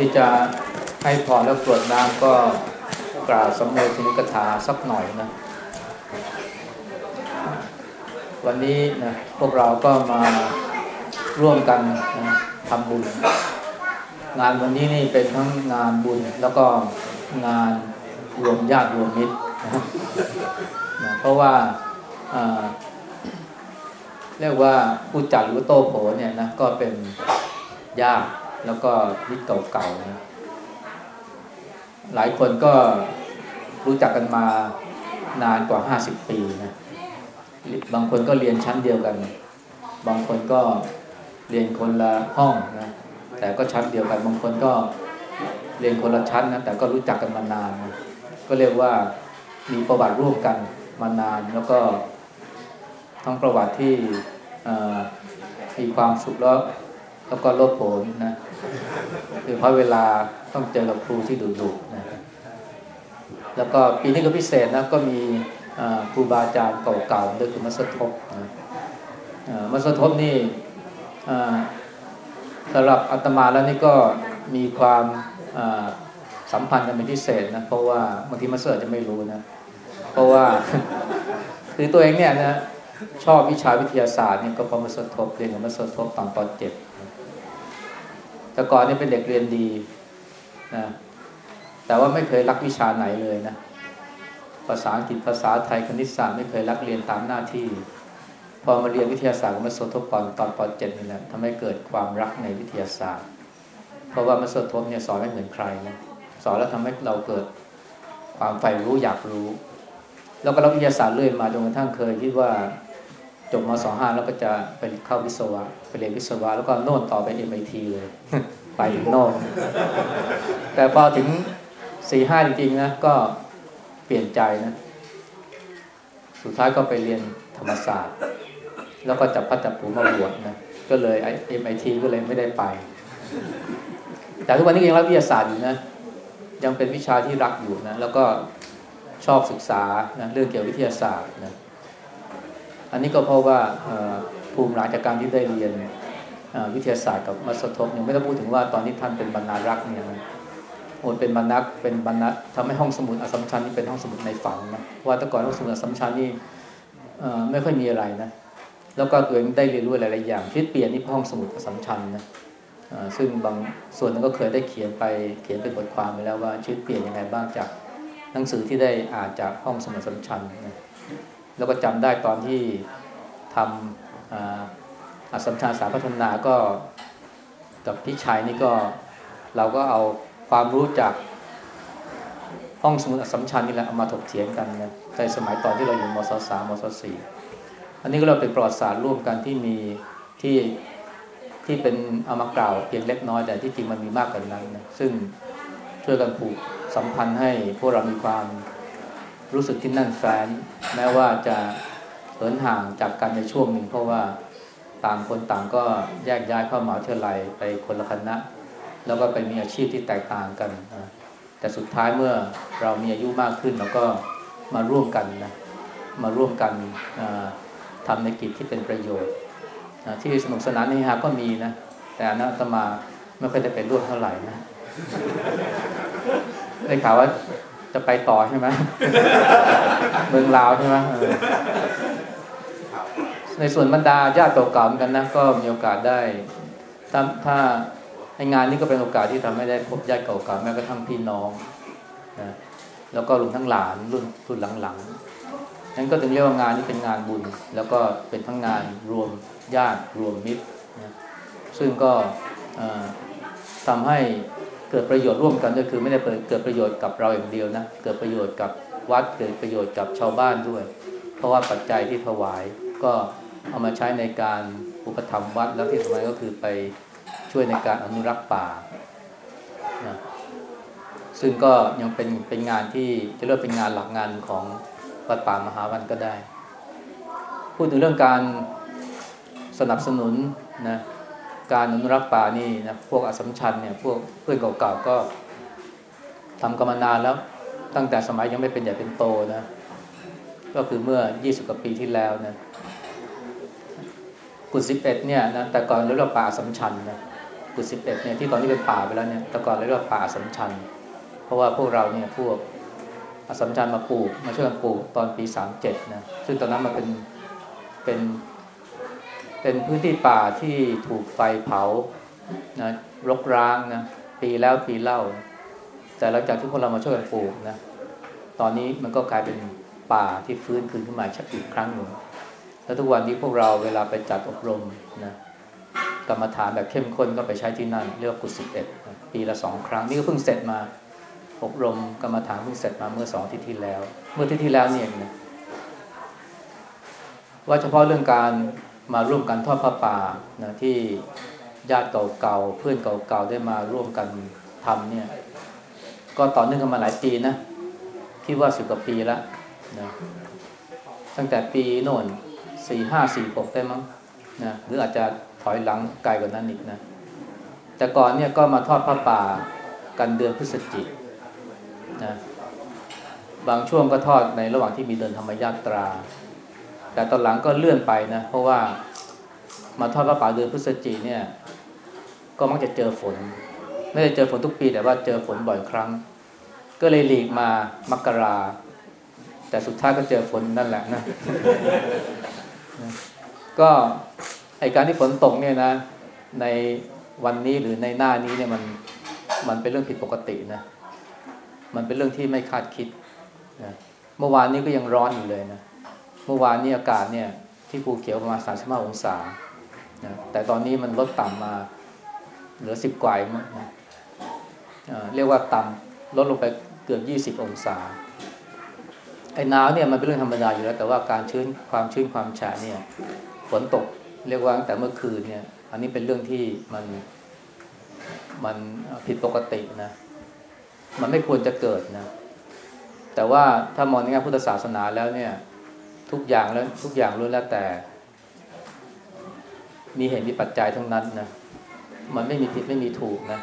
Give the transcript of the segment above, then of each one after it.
ที่จะให้พรแล้วกรวดน้ำก็กล่าวสำเนาชินิกถาสักหน่อยนะ วันนี้นะพวกเราก็มาร่วมกันนะทำบุญ งานวันนี้นี่เป็นทั้งงานบุญแล้วก็งานรวมญาติรวมมิตรนะนะเพราะว่าเรียกว่าผู้จัดหรือโตโผเนี่ยนะก็เป็นญาติ แล้วก็มิตรเก่าๆนะหลายคนก็รู้จักกันมานานกว่า 50 ปีนะบางคนก็เรียนชั้นเดียวกัน บางคนก็เรียนคนละห้องนะแต่ก็ชั้นเดียวกัน บางคนก็เรียนคนละชั้นนะแต่ก็รู้จักกันมานานนะก็เรียกว่ามีประวัติร่วมกันมานาน แล้วก็ทั้งประวัติที่มีความสุขแล้ว แล้วก็ลดผลนะคือเพราะเวลาต้องเจอกับครูที่ดุๆนะแล้วก็ปีนี้ก็พิเศษนะก็มีครูบาอาจารย์เก่าๆด้วยคือมัสทบนะมัสทบนี่สำหรับอาตมาแล้วนี่ก็มีความสัมพันธ์กันเป็นพิเศษนะเพราะว่าบางที master จะไม่รู้นะเพราะว่าคือตัวเองเนี่ยนะชอบวิชาวิทยาศาสตร์เนี่ยก็พอมาสทบเรียนกับมาสทบตอนปเจ็ด แต่ก่อนนี่เป็นเด็กเรียนดีนะแต่ว่าไม่เคยรักวิชาไหนเลยนะ ภาษาอังกฤษภาษาไทยคณิตศาสตร์ไม่เคยรักเรียนตามหน้าที่ พอมาเรียนวิทยาศาสตร์กับมาสทบตอนตอนปเจ็ดนี่แหละทำให้เกิดความรักในวิทยาศาสตร์ เพราะว่ามาสทบเนี่ยสอนไม่เหมือนใครนะสอนแล้วทำให้เราเกิดความใฝ่รู้อยากรู้ แล้วก็รับวิทยาศาสตร์เรื่อยมาจนกระทั่งเคยคิดว่า จบมสองห้าแล้วก็จะไปเข้าวิศวะไปเรียนวิศวะแล้วก็โน่นต่อไปเอ็มไอทีเลย ไปถึงโน่น แต่พอถึงสี่ห้าจริงๆนะก็เปลี่ยนใจนะ สุดท้ายก็ไปเรียนธรรมศาสตร์ แล้วก็จับพัดจับผูมาบวชนะก็เลยเอ็มไอทีก็เลยไม่ได้ไป แต่ทุกวันนี้ยังรับวิทยาศาสตร์อยู่นะ ยังเป็นวิชาที่รักอยู่นะ แล้วก็ชอบศึกษานะเรื่องเกี่ยวกับวิทยาศาสตร์นะ อันนี้ก็เพราะว่าภูมิหลังจากการที่ได้เรียนวิทยาศาสตร์กับมัสทบยังไม่ต้องพูดถึงว่าตอนนี้ท่านเป็นบรรณารักษ์เนี่ยนะโอดเป็นบรรณักเป็นบรรณะทำให้ห้องสมุดอสมชัญนี่เป็นห้องสมุดในฝันนะว่าแต่ก่อนห้องสมุดอสมชัญนี่ไม่ค่อยมีอะไรนะแล้วก็ตัวเองได้เรียนรู้หลายๆอย่างชีวิตเปลี่ยนนี่ห้องสมุดอสมชัญนะซึ่งบางส่วนนึงก็เคยได้เขียนไปเขียนเป็นบทความไปแล้วว่าชีวิตเปลี่ยนยังไงบ้างจากหนังสือที่ได้อ่านจากห้องสมุดอสมชัญนะ แล้วก็จำได้ตอนที่ทำอัสมชาสาพัฒนาก็กับพี่ชายนี่ก็เราก็เอาความรู้จากห้องสมุดอัสมชัญนี่แหละเอามาถกเถียงกันนะในสมัยตอนที่เราอยู่มศสามมศสี่อันนี้ก็เราเป็นประวัติศาสตร์ร่วมกันที่มีที่ที่เป็นเอามากล่าวเพียงเล็กน้อยแต่ที่จริงมันมีมากกว่านั้นนะซึ่งช่วยกันผูกสัมพันธ์ให้พวกเรามีความ รู้สึกที่นั่นแฟน แม้ว่าจะเหินห่างจากกันในช่วงหนึ่งเพราะว่าต่างคนต่างก็แยกย้ายเข้ามาเที่ยวไรไปคนละคณะ แล้วก็ไปมีอาชีพที่แตกต่างกันนะแต่สุดท้ายเมื่อเรามีอายุมากขึ้นเราก็มาร่วมกันนะมาร่วมกันทำในกิจที่เป็นประโยชน์ที่สนุกสนานนี่ฮะก็มีนะ แต่อนัตมาไม่ค่อยได้ไปร่วมเท่าไหร่นะได้ข่าวว่า จะไปต่อใช่ไหมเมืองลาวใช่ไหมในส่วนบรรดาญาติเก่าๆกันนะก็มีโอกาสได้ ถ้าถ้าในงานนี้ก็เป็นโอกาสที่ทำให้ได้พบญาติเก่าๆแม้กระทั่งพี่น้องนะแล้วก็รวมทั้งหลานรุ่นรุ่นหลังๆนั้นก็ถึงเรียกว่างานนี้เป็นงานบุญ แล้วก็เป็นทั้งงานรวมญาติรวมมิตรนะซึ่งก็ทำให้ เกิดประโยชน์ร่วมกันก็คือไม่ได้เกิดประโยชน์กับเราอย่างเดียวนะเกิดประโยชน์กับวัดเกิดประโยชน์กับชาวบ้านด้วย เพราะว่าปัจจัยที่ถวายก็เอามาใช้ในการอุปถัมภ์วัดแล้วที่สำคัญก็คือไปช่วยในการอนุรักษ์ป่านะซึ่งก็ยังเป็นเป็นงานที่จะเรียกเป็นงานหลักงานของวัดป่ามหาวันก็ได้ พูดถึงเรื่องการสนับสนุนนะ การอนุรักษ์ป่านี่นะพวกอสมชัญเนี่ยพวกเพื่อนเก่าๆก็ทำกันมานานแล้ว ตั้งแต่สมัยยังไม่เป็นใหญ่เป็นโตนะก็คือเมื่อ 20 กว่าปีที่แล้วนะกุศิบเอ็ดเนี่ยนะแต่ก่อนเรียกว่าป่าสมชัญนะกุศิบเอ็ดเนี่ยที่ตอนนี้เป็นป่าไปแล้วเนี่ยแต่ก่อนเรียกว่าป่าสัมชัญเพราะว่าพวกเราเนี่ยพวกอสัมชัญมาปลูกมาช่วยกันปลูกตอนปีสามเจ็ดนะซึ่งตอนนั้นมันเป็นเป็น เป็นพื้นที่ป่าที่ถูกไฟเผานะรกร้างนะปีแล้วปีเล่า แต่หลังจากที่พวกเรามาช่วยกันปลูกนะตอนนี้มันก็กลายเป็นป่าที่ฟื้นคืนขึ้นมาชักอีกครั้งหนึ่งแล้วทุกวันนี้พวกเราเวลาไปจัดอบรมนะกรรมฐานแบบเข้มข้นก็ไปใช้ที่นั่นเรียกกุศิบเอ็ดปีละสองครั้ง นี่ก็เพิ่งเสร็จมาอบรมกรรมฐานเพิ่งเสร็จมาเมื่อสองอาที่ที่แล้ว เมื่อที่ที่แล้วเนี่เองนะว่าเฉพาะเรื่องการ มาร่วมกันทอดผ้าป่านะที่ญาติเก่าๆเพื่อนเก่าๆได้มาร่วมกันทำเนี่ย ก็ต่อเนื่องกันมาหลายปีนะคิดว่าสิบกว่าปีแล้วนะตั้งแต่ปีโน่นสี่ห้าสี่หกได้มั้งนะหรืออาจจะถอยหลังไกลกว่านั้นอีกนะ แต่ก่อนเนี่ยก็มาทอดผ้าป่ากันเดือนพฤศจิกนะบางช่วงก็ทอดในระหว่างที่มีเดินธรรมยาตรา แต่ตอนหลังก็เลื่อนไปนะ เพราะว่ามาทอดผ้าป่าเดือนพฤศจิกเนี่ย ก็มักจะเจอฝน ไม่ได้เจอฝนทุกปีแต่ว่าเจอฝนบ่อยครั้ง ก็เลยหลีกมามกรา แต่สุดท้ายก็เจอฝนนั่นแหละนะ ก็ไอการที่ฝนตกเนี่ยนะ ในวันนี้หรือในหน้านี้เนี่ยมันมันเป็นเรื่องผิดปกตินะ มันเป็นเรื่องที่ไม่คาดคิดนะเมื่อวานนี้ก็ยังร้อนอยู่เลยนะ มื่อวานนี้อากาศเนี่ย ที่ภูเขียวประมาณ 35 องศานะแต่ตอนนี้มันลดต่ำมาเหลือสิบกว่ามั้งนะเรียกว่าต่ำลดลงไปเกือบยี่สิบองศาไอ้หนาวเนี่ยมันเป็นเรื่องธรรมดาอยู่แล้ว แต่ว่าการชื้นความชื้นความฉะเนี่ยฝนตกเรียกว่าตั้งแต่เมื่อคืนเนี่ย อันนี้เป็นเรื่องที่มันมันผิดปกตินะ มันไม่ควรจะเกิดนะ แต่ว่าถ้ามองในแง่พุทธศาสนาแล้วเนี่ย ทุกอย่างแล้วทุกอย่างล้วนแล้วแต่ มีเหตุมีปัจจัยทั้งนั้นนะมันไม่มีผิดไม่มีถูกนะ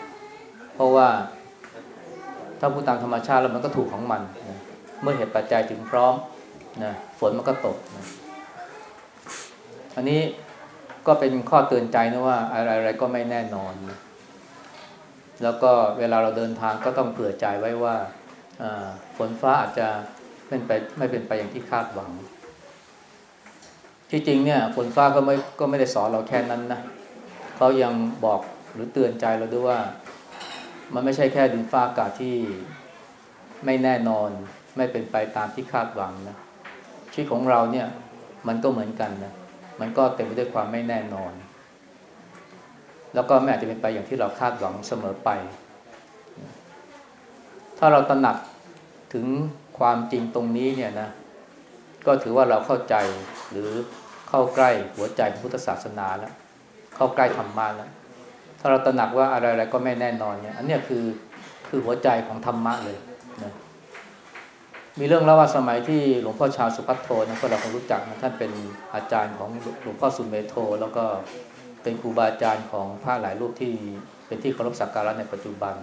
เพราะว่าถ้าพูดตามธรรมชาติแล้วมันก็ถูกของมันนะเมื่อเหตุปัจจัยถึงพร้อมนะฝนมันก็ตกนะอันนี้ก็เป็นข้อเตือนใจนะว่าอะไรอะไรก็ไม่แน่นอนนะแล้วก็เวลาเราเดินทางก็ต้องเผื่อใจไว้ว่าฝนฟ้าอาจจะเป็นไปไม่เป็นไปอย่างที่คาดหวัง ที่จริงเนี่ยฝนฟ้าก็ไม่ก็ไม่ได้สอนเราแค่นั้นนะเขายังบอกหรือเตือนใจเราด้วยว่า มันไม่ใช่แค่ดินฟ้าอากาศที่ไม่แน่นอน ไม่เป็นไปตามที่คาดหวังนะชีวิตของเราเนี่ยมันก็เหมือนกันนะมันก็เต็มไปด้วยความไม่แน่นอน แล้วก็ไม่อาจจะเป็นไปอย่างที่เราคาดหวังเสมอไป ถ้าเราตระหนักถึงความจริงตรงนี้เนี่ยนะ ก็ถือว่าเราเข้าใจหรือเข้าใกล้หัวใจพุทธศาสนาแล้ว เข้าใกล้ธรรมะแล้วถ้าเราตระหนักว่าอะไรๆก็ไม่แน่นอนเนี่ย อันนี้คือคือหัวใจของธรรมะเลยนะมีเรื่องเล่าว่าสมัยที่หลวงพ่อชาวสุพัทโทนะก็เราคงรู้จักนะท่านเป็นอาจารย์ของหลวงพ่อสุเมโท แล้วก็เป็นครูบาอาจารย์ของพระหลายรูปที่เป็นที่เคารพสักการะในปัจจุบัน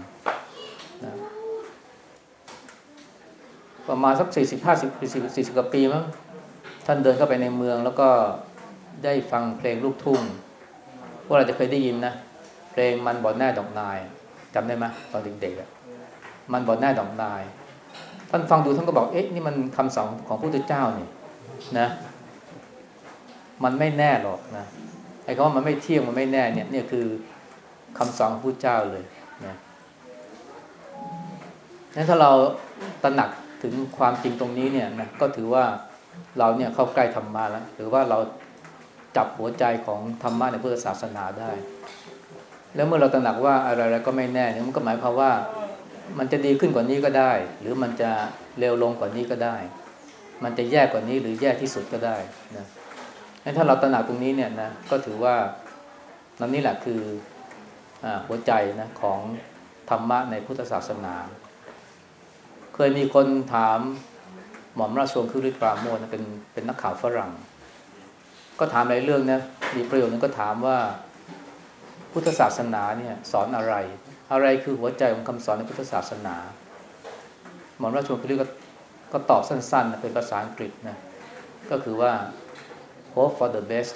นะ ประมาณสักสี่สิบห้าสิบสี่สิบสี่สิบกว่าปีมั้งท่านเดินเข้าไปในเมืองแล้วก็ได้ฟังเพลงลูกทุ่งพวกเราจะเคยได้ยินนะเพลงมันบอดแน่ดอกนายจำได้ไหมตอนเด็กๆมันบอดแน่ดอกนาย ท่านฟังดูท่านก็บอกเอ๊ะนี่มันคำสอนของพระพุทธเจ้านี่นะ มันไม่แน่หรอกนะไอ้คำว่ามันไม่เที่ยงมันไม่แน่เนี่ยเนี่ยคือคำสอนของพระพุทธเจ้าเลยนะนั้นถ้าเราตระหนัก ถึงความจริงตรงนี้เนี่ยนะก็ถือว่าเราเนี่ยเข้าใกล้ธรรมะแล้วหรือว่าเราจับหัวใจของธรรมะในพุทธศาสนาได้ แล้วเมื่อเราตระหนักว่าอะไรๆก็ไม่แน่เนี่ยมันก็หมายความว่ามันจะดีขึ้นกว่านี้ก็ได้ หรือมันจะเร็วลงกว่านี้ก็ได้ มันจะแย่กว่านี้หรือแย่ที่สุดก็ได้นะถ้าเราตระหนักตรงนี้เนี่ยนะก็ถือว่านั่นนี่แหละคืออหัวใจนะของธรรมะในพุทธศาสนา เคยมีคนถามหม่อมราชวงศ์คือริปราโมทเป็นเป็นนักข่าวฝรั่ง ก็ถามหลายเรื่องนะมีประโยชน์นึงก็ถามว่า พุทธศาสนาเนี่ยสอนอะไร อะไรคือหัวใจของคำสอนในพุทธศาสนา หมอราชวงศ์พิริก็ก็ตอบสั้นๆเป็นภาษาอังกฤษนะก็คือว่า hope for the best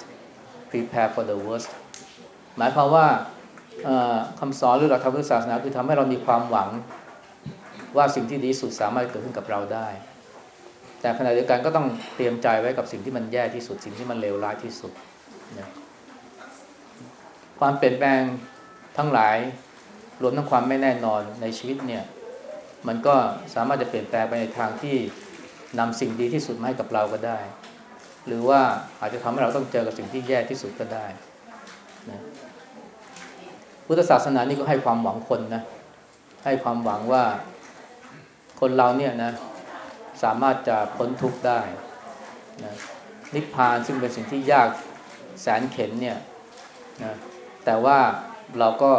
prepare for the worst หมายความว่าคำสอนหรือหลักธรรมศาสนาคือทำให้เรามีความหวัง ว่าสิ่งที่ดีสุดสามารถเกิดขึ้นกับเราได้ แต่ขณะเดียวกันก็ต้องเตรียมใจไว้กับสิ่งที่มันแย่ที่สุดสิ่งที่มันเลวร้ายที่สุดนะความเปลี่ยนแปลงทั้งหลายรวมทั้งความไม่แน่นอนในชีวิตเนี่ย มันก็สามารถจะเปลี่ยนแปลงไปในทางที่นำสิ่งดีที่สุดมาให้กับเราก็ได้ หรือว่าอาจจะทำให้เราต้องเจอกับสิ่งที่แย่ที่สุดก็ได้นะพุทธศาสนานี่ก็ให้ความหวังคนนะให้ความหวังว่า คนเราเนี่ยนะสามารถจะพ้นทุกข์ได้นะนิพพานซึ่งเป็นสิ่งที่ยากแสนเข็นเนี่ยนะแต่ว่าเราก็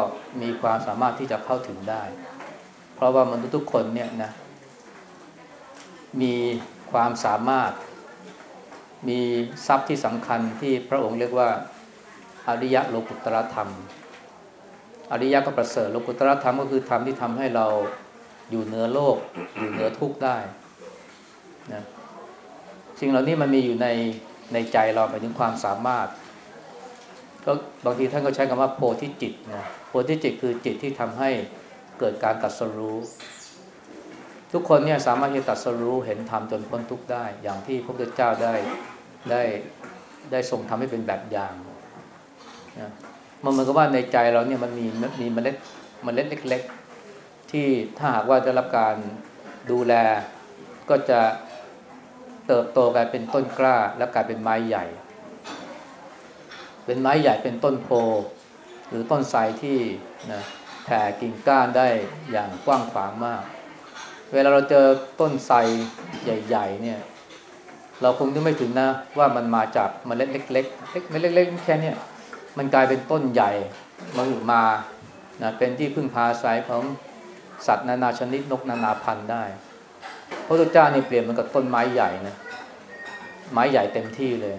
มีความสามารถที่จะเข้าถึงได้ เพราะว่ามนุษย์ทุกคนเนี่ยนะมีความสามารถ มีทรัพย์ที่สำคัญที่พระองค์เรียกว่า อริยะโลกุตตรธรรม อริยะก็ประเสริฐโลกุตรธรรมก็คือธรรมที่ทำให้เรา อยู่เหนือโลก อยู่เหนือทุกข์ได้นะสิ่งเหล่านี้มันมีอยู่ในในใจเราไปถึงความสามารถก็บางทีท่านก็ใช้คำว่าโพธิจิตนะโพธิจิตคือจิตที่ทำให้เกิดการตัดสรู้ ทุกคนเนี่ยสามารถที่ตัดสรู้เห็นธรรมจนพ้นทุกข์ได้ อย่างที่พระพุทธเจ้าได้ได้ได้ทรงทำให้เป็นแบบอย่างนะมันเหมือนกับว่าในใจเราเนี่ยมันมีมีเมล็ดเมล็ดเล็ก ๆ ที่ถ้าหากว่าได้รับการดูแลก็จะเติบโตกลายเป็นต้นกล้า และกลายเป็นไม้ใหญ่ เป็นไม้ใหญ่เป็นต้นโพหรือต้นไทรที่นะแผ่กิ่งก้านได้อย่างกว้างขวางมาก เวลาเราเจอต้นไทรใหญ่ ๆ เนี่ย เราคงจะไม่ถึงนะ ว่ามันมาจากมเมล็ดเล็กๆเล็กเมล็ดเล็กๆแค่นี้มันกลายเป็นต้นใหญ่มามานะเป็นที่พึ่งพาอาศัยของ สัตว์นานาชนิดนกนานาพันธุ์ได้พระพุทธเจ้านี่เปลี่ยนมันกับต้นไม้ใหญ่นะไม้ใหญ่เต็มที่เลย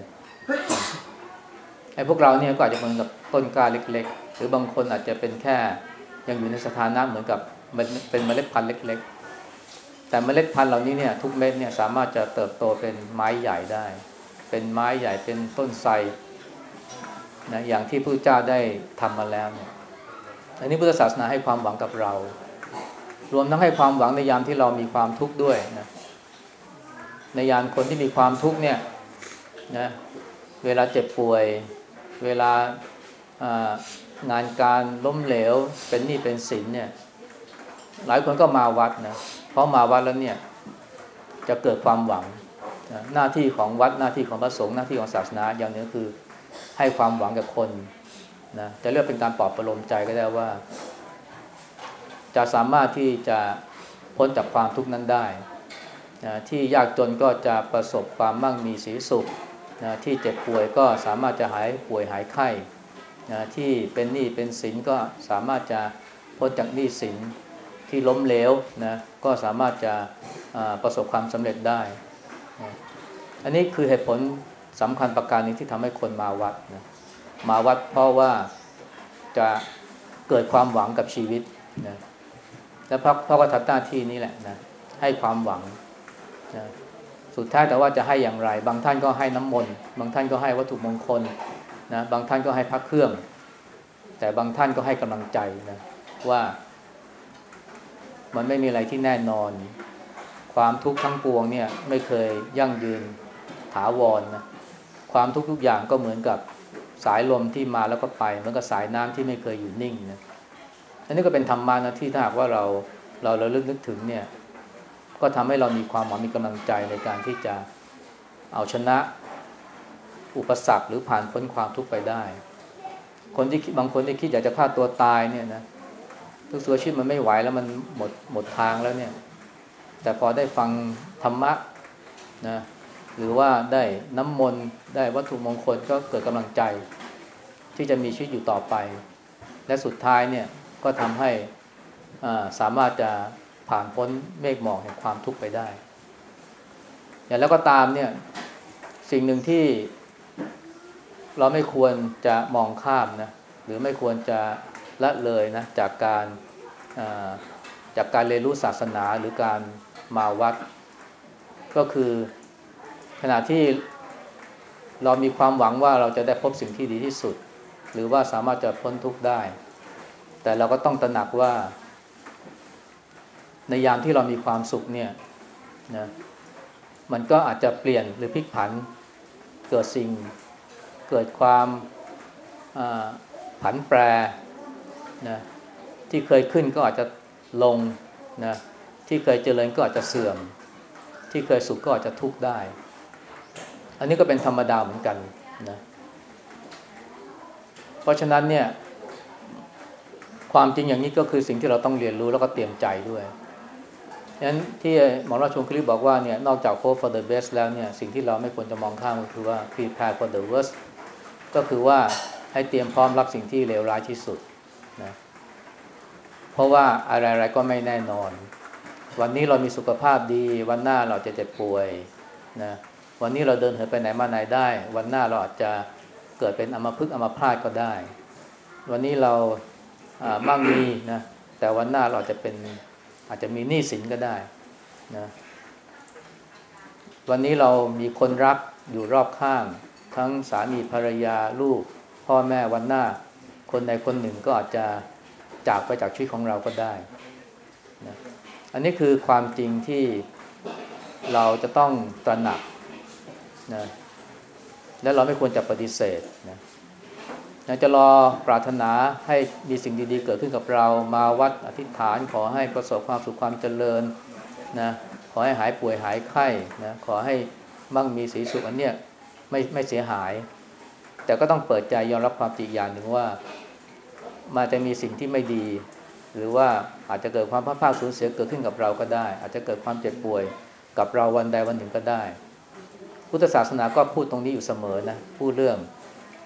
ไอ้พวกเราเนี่ยก็อาจจะเหมือนกับต้นกล้าเล็ก ๆ หรือบางคนอาจจะเป็นแค่ยังอยู่ในสถานะเหมือนกับเป็นเมล็ดพันธุ์เล็ก ๆ แต่เมล็ดพันธุ์เหล่านี้เนี่ยทุกเม็ดเนี่ยสามารถจะเติบโตเป็นไม้ใหญ่ได้ เป็นไม้ใหญ่เป็นต้นไทรนะอย่างที่พระเจ้าได้ทำมาแล้วเนี่ยอันนี้พุทธศาสนาให้ความหวังกับเรา รวมทั้งให้ความหวังในยามที่เรามีความทุกข์ด้วยนะในยามคนที่มีความทุกข์เนี่ยนะเวลาเจ็บป่วย เวลางานการล้มเหลว เป็นหนี้เป็นสินเนี่ย หลายคนก็มาวัดนะเพราะมาวัดแล้วเนี่ย จะเกิดความหวังนะหน้าที่ของวัดหน้าที่ของพระสงฆ์หน้าที่ของศาสนาอย่างนี้คือให้ความหวังกับคนนะจะเรียกเป็นการปลอบประโลมใจก็ได้ว่า จะสามารถที่จะพ้นจากความทุกข์นั้นได้นะที่ยากจนก็จะประสบความมั่งมีสีสุขนะที่เจ็บป่วยก็สามารถจะหายป่วยหายไข้นะที่เป็นหนี้เป็นสินก็สามารถจะพ้นจากหนี้สินที่ล้มเหลวนะก็สามารถจะประสบความสำเร็จได้นะอันนี้คือเหตุผลสำคัญประการนี้ที่ทำให้คนมาวัดนะมาวัดเพราะว่าจะเกิดความหวังกับชีวิตนะ และพระพระก็ทำหน้าที่นี้แหละนะให้ความหวังนะสุดท้ายแต่ว่าจะให้อย่างไร บางท่านก็ให้น้ำมนต์บางท่านก็ให้วัตถุมงคลนะบางท่านก็ให้พระเครื่อง แต่บางท่านก็ให้กำลังใจนะว่ามันไม่มีอะไรที่แน่นอน ความทุกข์ทั้งปวงเนี่ยไม่เคยยั่งยืนถาวรนนะความทุกทุกอย่างก็เหมือนกับสายลมที่มาแล้วก็ไปเหมือนกับสายน้ำที่ไม่เคยอยู่นิ่งนะ อันนี้ก็เป็นธรรมานะที่ถ้าหากว่าเราเราเราลึกนึกถึงเนี่ยก็ทำให้เรามีความหวังมีกำลังใจในการที่จะเอาชนะอุปสรรคหรือผ่านพ้นความทุกข์ไปได้ คนที่บางคนที่คิดอยากจะฆ่าตัวตายเนี่ยนะทุกส่วนชีวิตมันไม่ไหวแล้วมันหมดหมดทางแล้วเนี่ย แต่พอได้ฟังธรรมะนะหรือว่าได้น้ำมนต์ได้วัตถุมงคลก็เกิดกำลังใจ ที่จะมีชีวิตอยู่ต่อไป และสุดท้ายเนี่ย ก็ทำให้สามารถจะผ่านพ้นเมฆหมอกแห่งความทุกข์ไปได้อย่างแล้วก็ตามเนี่ยสิ่งหนึ่งที่เราไม่ควรจะมองข้ามนะหรือไม่ควรจะละเลยนะจากการจากการเรียนรู้ศาสนาหรือการมาวัด ก็คือขณะที่เรามีความหวังว่าเราจะได้พบสิ่งที่ดีที่สุด หรือว่าสามารถจะพ้นทุกข์ได้ แต่เราก็ต้องตระหนักว่า ในยามที่เรามีความสุขเนี่ยนะมันก็อาจจะเปลี่ยนหรือพลิกผันเกิดสิ่งเกิดความผันแปรนะที่เคยขึ้นก็อาจจะลงนะที่เคยเจริญก็อาจจะเสื่อม ที่เคยสุขก็อาจจะทุกข์ได้ อันนี้ก็เป็นธรรมดาเหมือนกันนะเพราะฉะนั้นเนี่ย ความจริงอย่างนี้ก็คือสิ่งที่เราต้องเรียนรู้แล้วก็เตรียมใจด้วยฉะนั้นที่หมอราชวงศ์คลิปบอกว่าเนี่ยนอกจาก hope for the best แล้วเนี่ยสิ่งที่เราไม่ควรจะมองข้ามก็คือว่า prepare for the worst ก็คือว่าให้เตรียมพร้อมรับสิ่งที่เลวร้ายที่สุดนะเพราะว่าอะไรๆก็ไม่แน่นอน วันนี้เรามีสุขภาพดี วันหน้าเราจะเจ็บป่วยนะวันนี้เราเดินเหินไปไหนมาไหนได้ วันหน้าเราอาจจะเกิดเป็นอัมพฤกษ์อัมพาตก็ได้ วันนี้เรา มั่งมีนะ แต่วันหน้าเราจะเป็นอาจจะมีหนี้สินก็ได้นะวันนี้เรามีคนรักอยู่รอบข้าง ทั้งสามีภรรยาลูก พ่อแม่วันหน้า คนใดคนหนึ่งก็อาจจะจากไปจากชีวิตของเราก็ได้นะอันนี้คือความจริงที่เราจะต้องตระหนักนะและเราไม่ควรจะปฏิเสธนะ จะรอปรารถนาให้มีสิ่งดีๆ เกิดขึ้นกับเรามาวัดอธิษฐานขอให้ประสบความสุขความเจริญนะขอให้หายป่วยหายไข้นะขอให้มั่งมีสีสุขอันเนี้ยไม่ไม่เสียหาย แต่ก็ต้องเปิดใจยอมรับความจริงอย่างหนึ่งว่ามาจะมีสิ่งที่ไม่ดี หรือว่าอาจจะเกิดความพลาดพลาดสูญเสียเกิดขึ้นกับเราก็ได้ อาจจะเกิดความเจ็บป่วยกับเราวันใดวันหนึ่งก็ได้ พุทธศาสนาก็พูดตรงนี้อยู่เสมอนะพูดเรื่อง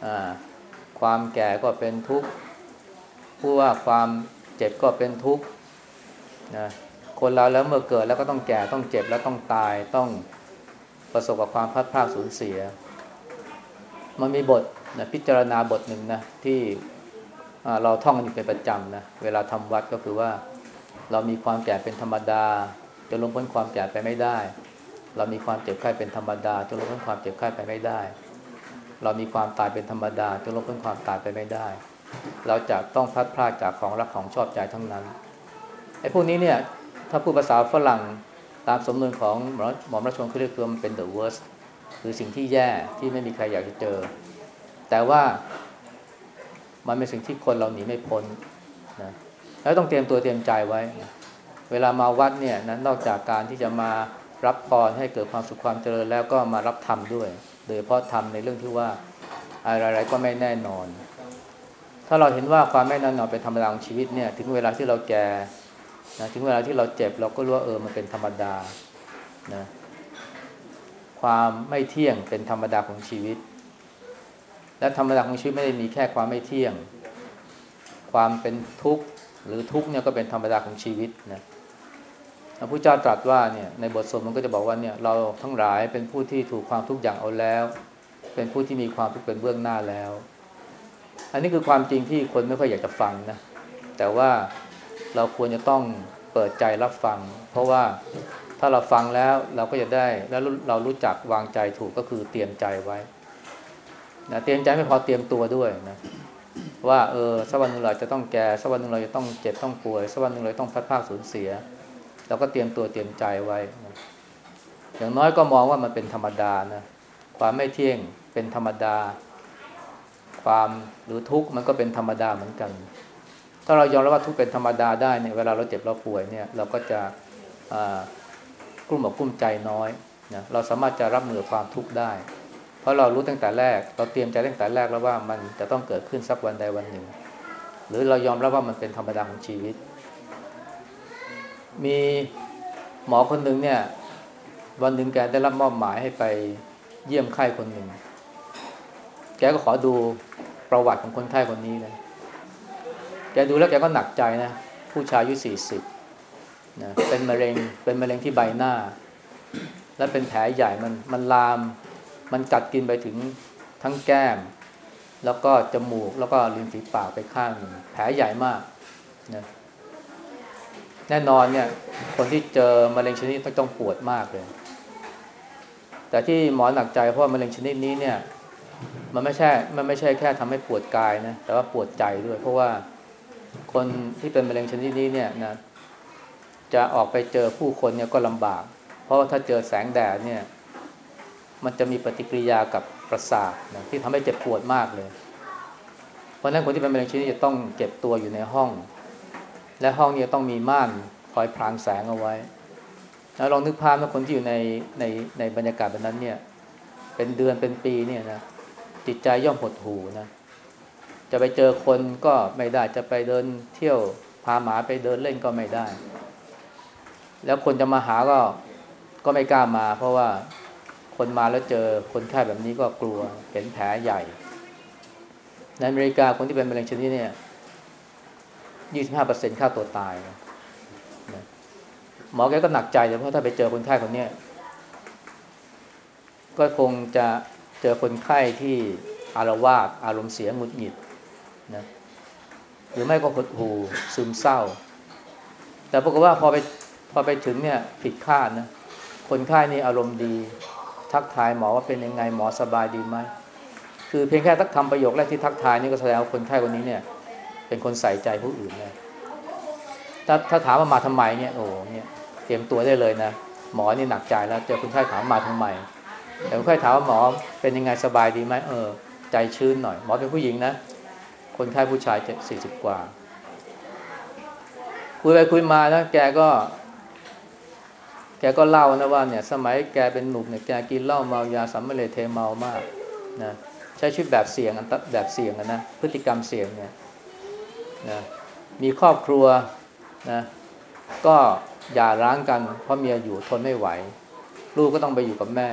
อ ความแก่ก็เป็นทุกข์พูดว่าความเจ็บก็เป็นทุกข์นะคนเราแล้วเมื่อเกิดแล้วก็ต้องแก่ต้องเจ็บแล้วต้องตายต้องประสบกับความพลาดพลาดสูญเสีย มันมีบทนะพิจารณาบทหนึ่งนะที่เราท่องกันอยู่เป็นประจำนะเวลาทำวัดก็คือว่า เรามีความแก่เป็นธรรมดาจะลงพ้นความแก่ไปไม่ได้ เรามีความเจ็บไข้เป็นธรรมดาจะลงพ้นความเจ็บไข้ไปไม่ได้ เรามีความตายเป็นธรรมดาจะลงพ้นความตายไปไม่ได้ เราจะต้องพัดพลาดจากของรักของชอบใจทั้งนั้นไอ้พวกนี้เนี่ยถ้าพูดภาษาฝรั่งตามสมนวนของหมอมราชวงศ์เขาเรียกว่ามันเป็น the worst คือสิ่งที่แย่ที่ไม่มีใครอยากจะเจอ แต่ว่ามันเป็นสิ่งที่คนเราหนีไม่พ้นนะแล้วต้องเตรียมตัวเตรียมใจไว้ เวลามาวัดเนี่ยนะนอกจากการที่จะมารับพรให้เกิดความสุขความเจริญแล้วก็มารับธรรมด้วย โดยเฉพาะธรรมในเรื่องที่ว่าอะไรๆก็ไม่แน่นอน ถ้าเราเห็นว่าความไม่แน่นอนเป็นธรรมดาของชีวิตเนี่ย ถึงเวลาที่เราแก่นะถึงเวลาที่เราเจ็บเราก็รู้ว่าเออมันเป็นธรรมดานะความไม่เที่ยงเป็นธรรมดาของชีวิต และธรรมดาของชีวิตไม่ได้มีแค่ความไม่เที่ยง ความเป็นทุกข์หรือทุกข์เนี่ยก็เป็นธรรมดาของชีวิตนะ พระพุทธเจ้าตรัสว่าเนี่ยในบทสวดมันก็จะบอกว่าเนี่ยเราทั้งหลายเป็นผู้ที่ถูกความทุกข์อย่างเอาแล้ว เป็นผู้ที่มีความทุกข์เป็นเบื้องหน้าแล้ว อันนี้คือความจริงที่คนไม่ค่อยอยากจะฟังนะแต่ว่าเราควรจะต้องเปิดใจรับฟัง เพราะว่าถ้าเราฟังแล้วเราก็จะได้แล้วเรารู้จักวางใจถูกก็คือเตรียมใจไว้นะเตรียมใจไม่พอเตรียมตัวด้วยนะว่าเออสักวันหนึ่งเราจะต้องแก่สักวันหนึ่งเราจะต้องเจ็บต้องป่วยสักวันหนึ่งเราต้องพัดพาคสูญเสีย เราก็เตรียมตัวเตรียมใจไว้ อย่างน้อยก็มองว่ามันเป็นธรรมดานะ ความไม่เที่ยงเป็นธรรมดา ความหรือทุกข์มันก็เป็นธรรมดาเหมือนกัน ถ้าเรายอมรับว่าทุกข์เป็นธรรมดาได้เนี่ยเวลาเราเจ็บเราป่วยเนี่ยเราก็จะกลุ้มอกกลุ้มใจน้อยนะเราสามารถจะรับมือความทุกข์ได้ เพราะเรารู้ตั้งแต่แรก เราเตรียมใจตั้งแต่แรกแล้วว่ามันจะต้องเกิดขึ้นสักวันใดวันหนึ่ง หรือเรายอมรับว่ามันเป็นธรรมดาของชีวิต มีหมอคนหนึ่งเนี่ย วันหนึ่งแกได้รับมอบหมายให้ไปเยี่ยมไข้คนหนึ่ง แกก็ขอดูประวัติของคนไข้คนนี้เลยแกดูแล้วแกก็หนักใจนะ ผู้ชายอายุสี่สิบนะเป็นมะเร็งเป็นมะเร็งที่ใบหน้า และเป็นแผลใหญ่มันมันลาม มันกัดกินไปถึงทั้งแก้ม แล้วก็จมูกแล้วก็ริมฝีปากไปข้างหนึ่งแผลใหญ่มากนะ แน่นอนเนี่ย คนที่เจอมะเร็งชนิดต้องปวดมากเลย แต่ที่หมอหนักใจเพราะมะเร็งชนิดนี้เนี่ย มันไม่ใช่ มันไม่ใช่แค่ทำให้ปวดกายนะ แต่ว่าปวดใจด้วย เพราะว่าคนที่เป็นมะเร็งชนิดนี้เนี่ยนะ จะออกไปเจอผู้คนเนี่ยก็ลำบาก เพราะว่าถ้าเจอแสงแดดเนี่ย มันจะมีปฏิกิริยากับประสาทนะที่ทำให้เจ็บปวดมากเลย เพราะฉะนั้นคนที่เป็นมะเร็งชนิดนี้จะต้องเก็บตัวอยู่ในห้อง และห้องนี้ต้องมีม่านคอยพรางแสงเอาไว้ แล้วลองนึกภาพว่าคนที่อยู่ในในในบรรยากาศแบบนั้นเนี่ย เป็นเดือนเป็นปีเนี่ยนะจิตใจย่อมหดหูนะ จะไปเจอคนก็ไม่ได้จะไปเดินเที่ยวพาหมาไปเดินเล่นก็ไม่ได้ แล้วคนจะมาหาก็ก็ไม่กล้ามา เพราะว่าคนมาแล้วเจอคนไข้แบบนี้ก็กลัวเห็นแผลใหญ่ในอเมริกาคนที่เป็นมะเร็งชนิดนี้ 25%ค่าตัวตายนะหมอแกก็หนักใจเลยเพราะถ้าไปเจอคนไข้คนนี้ก็คงจะเจอคนไข้ที่อารวาสอารมณ์เสียหงุดหงิดนะหรือไม่ก็หดหูซึมเศร้า แต่ปรากฏว่าพอไปพอไปถึงเนี่ยผิดคาดนะคนไข้นี่อารมณ์ดี ทักทายหมอว่าเป็นยังไงหมอสบายดีไหมคือเพียงแค่ทักคำประโยคแรกที่ทักทายนี่ก็แสดงว่าคนไข้คนนี้เนี่ย เป็นคนใส่ใจผู้อื่นเลยถ้าถ้าถามว่ามาทำไมเนี่ยโอ้เนี่ยเตรียมตัวได้เลยนะหมอนี่หนักใจแล้วเจอคนไข้ถามมาทำไมแต่คนไข้ถามว่าหมอเป็นยังไงสบายดีไหมเออ ใจชื้นหน่อย หมอเป็นผู้หญิงนะคนไข้ผู้ชายจะสี่สิบกว่า คุยไปคุยมาแล้วแกก็ แกก็เล่านะว่าเนี่ย สมัยแกเป็นหนุ่มเนี่ยแกกินเหล้าเมายาสัมเมเลเทเมามากนะใช้ชีวิตแบบเสี่ยงแบบเสี่ยงนะพฤติกรรมเสี่ยงเนี่ย นะมีครอบครัวนะก็อย่าร้างกัน เพราะเมียอยู่ทนไม่ไหว ลูกก็ต้องไปอยู่กับแม่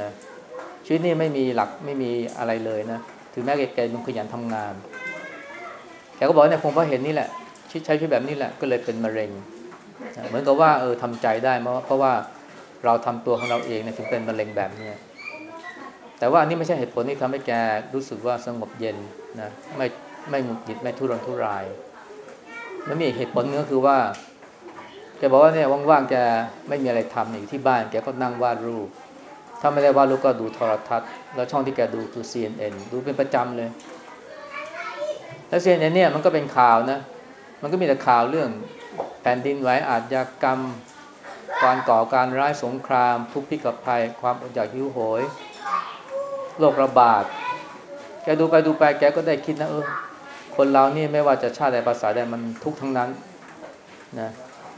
นะชีวิตนี้ไม่มีหลักไม่มีอะไรเลยนะถึงแม้แกเป็นขยันทำงานแกก็บอกเนี่ยคงเพราะเห็นนี่แหละใช้ชีวิตแบบนี้แหละก็เลยเป็นมะเร็งนะเหมือนกับว่าเออทำใจได้เพราะเพราะว่าเราทำตัวของเราเองเนี่ยถึงเป็นมะเร็งแบบนี้แต่ว่าอันนี้ไม่ใช่เหตุผลที่ทำให้แกรู้สึกว่าสงบเย็นนะไม่ ไม่หงุดหงิดไม่ทุรนทุรายมันมีเหตุผลนึงก็คือว่าแกบอกว่าเนี่ยว่างๆแกไม่มีอะไรทำอยู่ที่บ้านแกก็นั่งวาดรูป ถ้าไม่ได้วาดรูปก็ดูโทรทัศน์ แล้วช่องที่แกดูคือ CNN ดูเป็นประจำเลย แล้ว CNN เนี่ยมันก็เป็นข่าวนะ มันก็มีแต่ข่าวเรื่องแผ่นดินไหวอาชญากรรมการก่อการร้ายสงคราม ทุกพิกภัย ความอดอยากหิวโหยโรคระบาด แกดูไปดูไปแกก็ได้คิดนะเออ คนเรานี่ไม่ว่าจะชาติใดภาษาใดมันทุกทั้งนั้นนะ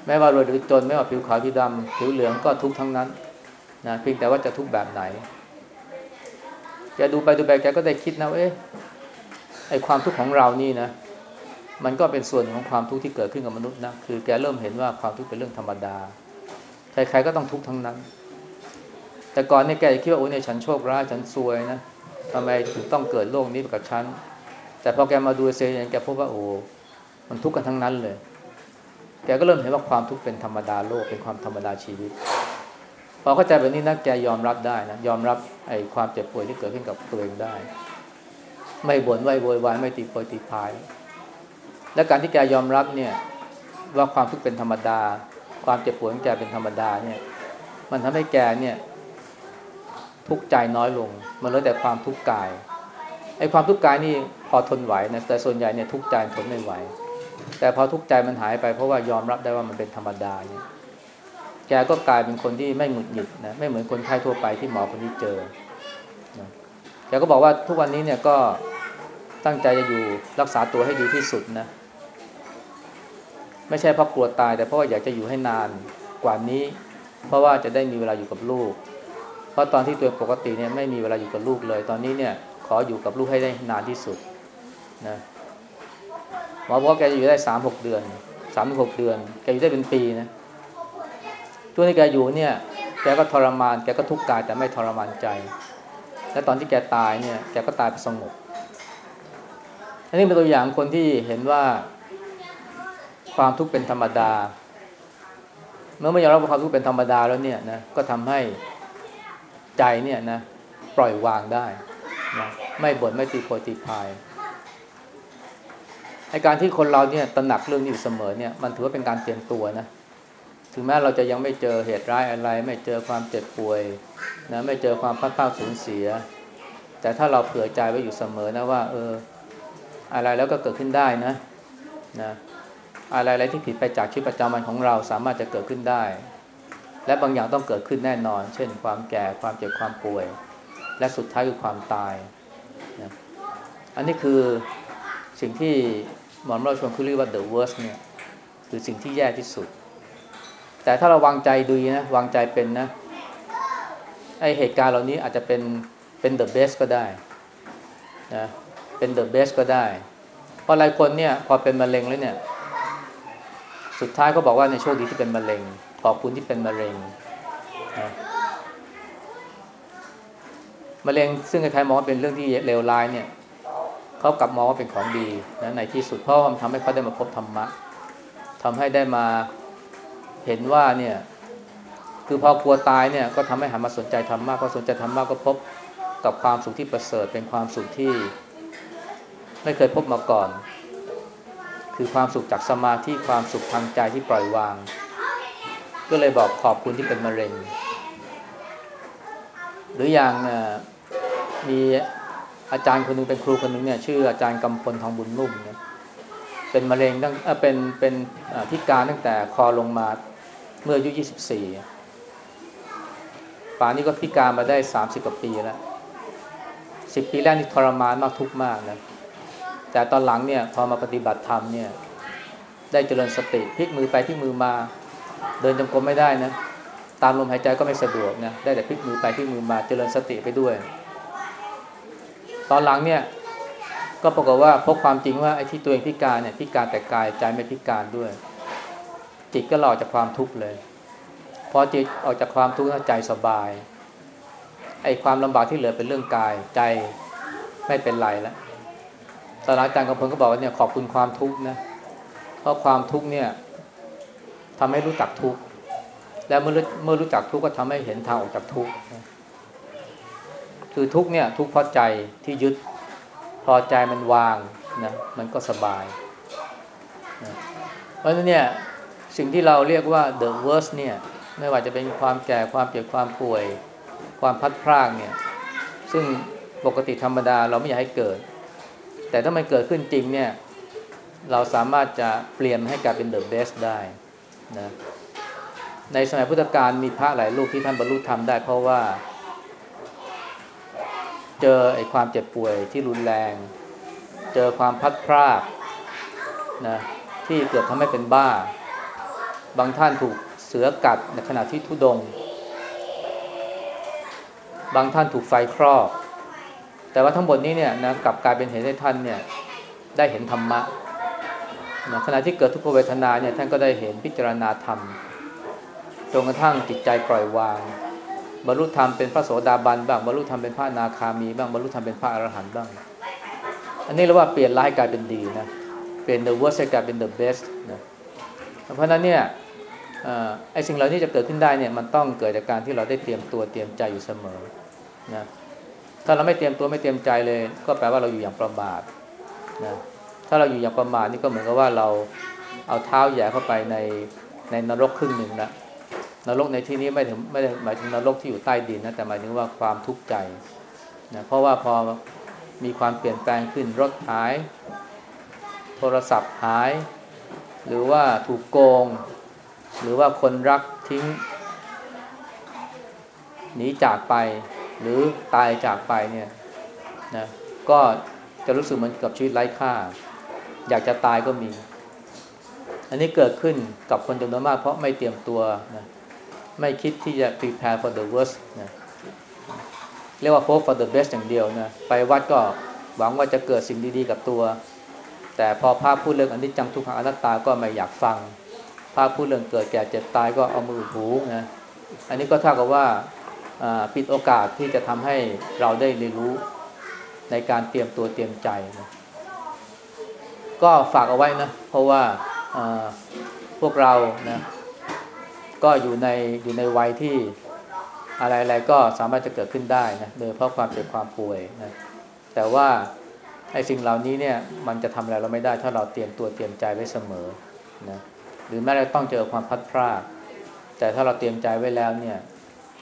ไม่ว่ารวยหรือจนไม่ว่าผิวขาวผิวดำผิวเหลืองก็ทุกทั้งนั้นนะเพียงแต่ว่าจะทุกแบบไหนแกดูไปดูไปแกก็ได้คิดนะเอ๊ะไอความทุกข์ของเรานี่นะ มันก็เป็นส่วนของความทุกข์ที่เกิดขึ้นกับมนุษย์นะคือแกเริ่มเห็นว่าความทุกข์เป็นเรื่องธรรมดาใครๆก็ต้องทุกข์ทั้งนั้น แต่ก่อนเนี่ยแกคิดว่าโอ้เนี่ยฉันโชคร้ายฉันซวยนะทำไมถึงต้องเกิดโรคนี้กับฉัน แต่พอแกมาดูเซนแกพบว่าโอ้มันทุกข์กันทั้งนั้นเลย แกก็เริ่มเห็นว่าความทุกข์เป็นธรรมดาโลกเป็นความธรรมดาชีวิต พอเข้าใจแบบนี้นะแกยอมรับได้นะยอมรับไอ้ความเจ็บป่วยที่เกิดขึ้นกับตัวเองได้ ไม่บ่นไม่โวยวายไม่ตีโพยตีพาย และการที่แกยอมรับเนี่ยว่าความทุกข์เป็นธรรมดา ความเจ็บป่วยของแกเป็นธรรมดาเนี่ย มันทำให้แกเนี่ย ทุกข์ใจน้อยลง มันเหลือแต่ความทุกข์กายไอ้ความทุกข์กายนี่ อทนไหวนะแต่ส่วนใหญ่เนี่ยทุกใจทนไม่ไหว แต่พอทุกใจมันหายไปเพราะว่ายอมรับได้ว่ามันเป็นธรรมดาเนี่ยแกก็กลายเป็นคนที่ไม่หงุดหงิดนะไม่เหมือนคนไข้ทั่วไปที่หมอคนนี้เจอนะแกก็บอกว่าทุกวันนี้เนี่ยก็ตั้งใจจะอยู่รักษาตัวให้ดีที่สุดนะไม่ใช่เพราะกลัวตาย แต่เพราะว่าอยากจะอยู่ให้นานกว่านี้ เพราะว่าจะได้มีเวลาอยู่กับลูก เพราะตอนที่ตัวปกติเนี่ยไม่มีเวลาอยู่กับลูกเลย ตอนนี้เนี่ยขออยู่กับลูกให้ได้นานที่สุด นะหมอบอกว่าแกจะอยู่ได้สามหกเดือนสามถึงหกเดือน แกอยู่ได้เป็นปีนะช่วงที่แกอยู่เนี่ย แกก็ทรมาน แกก็ทุกข์กายแต่ไม่ทรมานใจ และตอนที่แกตายเนี่ย แกก็ตายไปสงบอันนี้เป็นตัวอย่างคนที่เห็นว่าความทุกข์เป็นธรรมดา เมื่อไม่ยอมรับความทุกข์เป็นธรรมดาแล้วเนี่ยนะ ก็ทำให้ใจเนี่ยนะ ปล่อยวางได้นะไม่บ่นไม่ตีโพตีพาย ไอการที่คนเราเนี่ยตระหนักเรื่องนี้อยู่เสมอเนี่ยมันถือว่าเป็นการเตรียมตัวนะถึงแม้เราจะยังไม่เจอเหตุร้ายอะไร ไม่เจอความเจ็บป่วยนะไม่เจอความพัดพลาดสูญเสีย แต่ถ้าเราเผื่อใจไว้อยู่เสมอนะว่า เออ อะไรแล้วก็เกิดขึ้นได้นะนะอะไรๆที่ผิดไปจากชีวิตประจำวันของเราสามารถจะเกิดขึ้นได้ และบางอย่างต้องเกิดขึ้นแน่นอน เช่น ความแก่ความเจ็บความป่วย และสุดท้ายคือความตายนะอันนี้คือสิ่งที่ หมอมราชวงศ์คุเรียกว่า the worst เนี่ยคือสิ่งที่แย่ที่สุด แต่ถ้าเราวางใจดูนะวางใจเป็นนะไอเหตุการณ์เหล่านี้อาจจะเป็นเป็น the best ก็ได้นะเป็น the best ก็ได้ เพราะหลายคนเนี่ยพอเป็นมะเร็งแล้วเนี่ย สุดท้ายก็บอกว่าในโชคดีที่เป็นมะเร็ง ขอบคุณที่เป็นมะเร็งนะมะเร็งซึ่งใครๆมองว่าเป็นเรื่องที่เลวร้ายเนี่ย เขากลับมองว่าเป็นของดีนะในที่สุดเพราะมันทำให้เขาได้มาพบธรรมะทำให้ได้มาเห็นว่าเนี่ยคือพอกลัวตายเนี่ยก็ทำให้หันมาสนใจธรรมะพอสนใจธรรมะก็พบกับความสุขที่ประเสริฐเป็นความสุขที่ ไม่เคยพบมาก่อน คือความสุขจากสมาธิความสุขทางใจที่ปล่อยวาง ก็เลยบอกขอบคุณที่เป็นมะเร็ง หรืออย่างมี อาจารย์คนหนึงเป็นครูคนหนึงเนี่ยชื่ออาจารย์กำพลทองบุญนุ่มเนี่ยเป็นมะเร็งตั้งเป็นเป็นพิการตั้งแต่คอลงมาเมื่ออายุ24ป่านนี้ก็พิการมาได้30กว่าปีแล้ว10ปีแรกนี่ทรมานมากทุกข์มากนะแต่ตอนหลังเนี่ยพอมาปฏิบัติธรรมเนี่ย ได้เจริญสติพลิกมือไปพลิกมือมา เดินจงกรมไม่ได้นะ ตามลมหายใจก็ไม่สะดวกนะได้แต่พลิกมือไปพลิกมือมาเจริญสติไปด้วย ตอนหลังเนี่ยก็ปรากฏว่าพบความจริงว่าไอ้ที่ตัวเองพิการเนี่ยพิการแต่กายใจไม่พิการด้วย จิตก็หลอกจากความทุกข์เลยพอจิตออกจากความทุกข์ใจสบายไอ้ความลำบากที่เหลือเป็นเรื่องกายใจไม่เป็นไรแล้วตอนอาจารย์กำพลก็บอกว่าเนี่ยขอบคุณความทุกข์นะเพราะความทุกข์เนี่ยทำให้รู้จักทุกข์แล้วเมื่อเมื่อรู้จักทุกข์ก็ทำให้เห็นทางออกจากทุกข์ คือทุกเนี่ยทุกเพราะใจที่ยึดพอใจมันวางนะมันก็สบายนะเพราะฉะนั้นเนี่ยสิ่งที่เราเรียกว่า the worst เนี่ยไม่ว่าจะเป็นความแก่ความเจ็บความป่วย ความพัดพรากเนี่ยซึ่งปกติธรรมดาเราไม่อยากให้เกิด แต่ถ้ามันเกิดขึ้นจริงเนี่ยเราสามารถจะเปลี่ยนให้กลายเป็น the best ได้นะในสมัยพุทธกาลมีพระหลายรูปที่ท่านบรรลุธรรมได้เพราะว่า เจอไอ้ความเจ็บป่วยที่รุนแรง เจอความพัดพรากนะที่เกิดทำให้เป็นบ้า บางท่านถูกเสือกัดในขณะที่ทุดง บางท่านถูกไฟครอบ แต่ว่าทั้งหมดนี้เนี่ยนะกลับกลายเป็นเหตุให้ท่านเนี่ยได้เห็นธรรมะนะขณะที่เกิดทุกขเวทนาเนี่ยท่านก็ได้เห็นพิจารณาธรรมจนกระทั่งจิตใจปล่อยวาง บรรลุธรรมเป็นพระโสดาบันบ้างบรรลุธรรมเป็นพระนาคามีบ้างบรรลุธรรมเป็นพระอรหันต์บ้าง อันนี้เรียกว่าเปลี่ยนร้ายกลายเป็นดีนะเปลี่ยน the worst กลายเป็น the best นะเพราะนั้นเนี่ยไอ้สิ่งเหล่านี้จะเกิดขึ้นได้เนี่ยมันต้องเกิดจากการที่เราได้เตรียมตัวเตรียมใจอยู่เสมอนะถ้าเราไม่เตรียมตัวไม่เตรียมใจเลย ก็แปลว่าเราอยู่อย่างประมาทนะถ้าเราอยู่อย่างประมาทนี่ก็เหมือนกับว่าเราเอาเท้าแย่เข้าไปในในนรกครึ่งหนึ่งนะ นรกในที่นี้ไม่ถึงไม่ได้หมายถึงนรกที่อยู่ใต้ดินนะแต่หมายถึงว่าความทุกข์ใจนะเพราะว่าพอมีความเปลี่ยนแปลงขึ้นรถหาย โทรศัพท์หาย หรือว่าถูกโกง หรือว่าคนรักทิ้งหนีจากไป หรือตายจากไปเนี่ยนะก็จะรู้สึกเหมือนกับชีวิตไร้ค่า อยากจะตายก็มี อันนี้เกิดขึ้นกับคนจำนวนมากเพราะไม่เตรียมตัวนะ ไม่คิดที่จะ prepare for the worst นะเรียกว่า hope for the best อย่างเดียวนะไปวัดก็หวังว่าจะเกิดสิ่งดีๆ กับตัว แต่พอภาพพูดเรื่องอนิจจังทุกขังอนัตตาก็ไม่อยากฟัง ภาพพูดเรื่องเกิดแก่เจ็บตายก็เอามือหูนะอันนี้ก็เท่ากับว่าปิดโอกาสที่จะทำให้เราได้เรียนรู้ในการเตรียมตัวเตรียมใจนะก็ฝากเอาไว้นะ เพราะว่าพวกเรานะ ก็อยู่ในอยู่ในวัยที่อะไรๆก็สามารถจะเกิดขึ้นได้นะโดยเพราะความเจ็บความป่วยนะแต่ว่าไอ้สิ่งเหล่านี้เนี่ยมันจะทำอะไรเราไม่ได้ ถ้าเราเตรียมตัวเตรียมใจไว้เสมอนะหรือแม้เราต้องเจอความพัดพลาดแต่ถ้าเราเตรียมใจไว้แล้วเนี่ย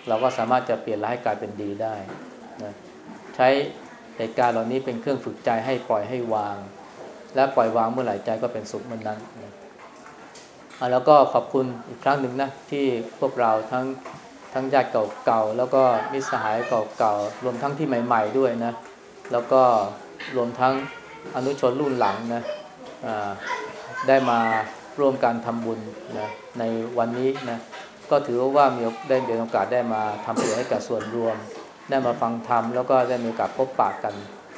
เราก็สามารถจะเปลี่ยนร้ายกลายเป็นดีได้นะใช้เหตุการณ์เหล่านี้เป็นเครื่องฝึกใจให้ปล่อยให้วาง และปล่อยวางเมื่อไหร่ใจก็เป็นสุขเมื่อนนั้นนะ แล้วก็ขอบคุณอีกครั้งหนึ่งนะที่พวกเราทั้งทั้งญาติเก่าๆแล้วก็มิตรสหายเก่าๆรวมทั้งที่ใหม่ ๆด้วยนะ แล้วก็รวมทั้งอนุชนรุ่นหลังนะอ่าได้มาร่วมกันทำบุญนะในวันนี้นะก็ถือว่ามีได้มีโอกาสได้มาทำประโยชน์ให้กับส่วนรวม ได้มาฟังธรรมแล้วก็ได้มีโอกาสพบปะกัน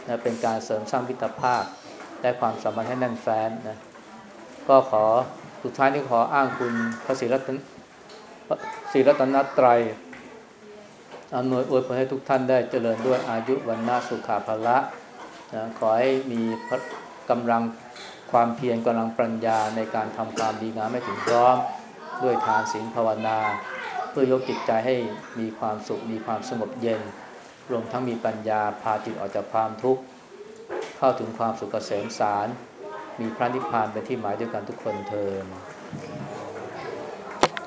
นะเป็นการเสริมสร้างมิตรภาพ และความสัมพันธ์ให้แน่นแฟ้นนะก็ขอ สุดท้ายนี้ขออ้างคุณพระศรีรัตนพระศรีรัตนตรัยอำนวยอวยพรให้ทุกท่านได้เจริญด้วยอายุวันนาสุขาภละนะขอให้มีกำลังความเพียรกำลังปัญญาในการทำความดีงามให้ถึงพร้อม ด้วยทานศีลภาวนา เพื่อยกจิตใจให้มีความสุขมีความสงบเย็น รวมทั้งมีปัญญาพาจิตออกจากความทุกข์ เข้าถึงความสุขเกษมสาร มีพระนิพพานเป็นที่หมายด้วยกันทุกคนเทอ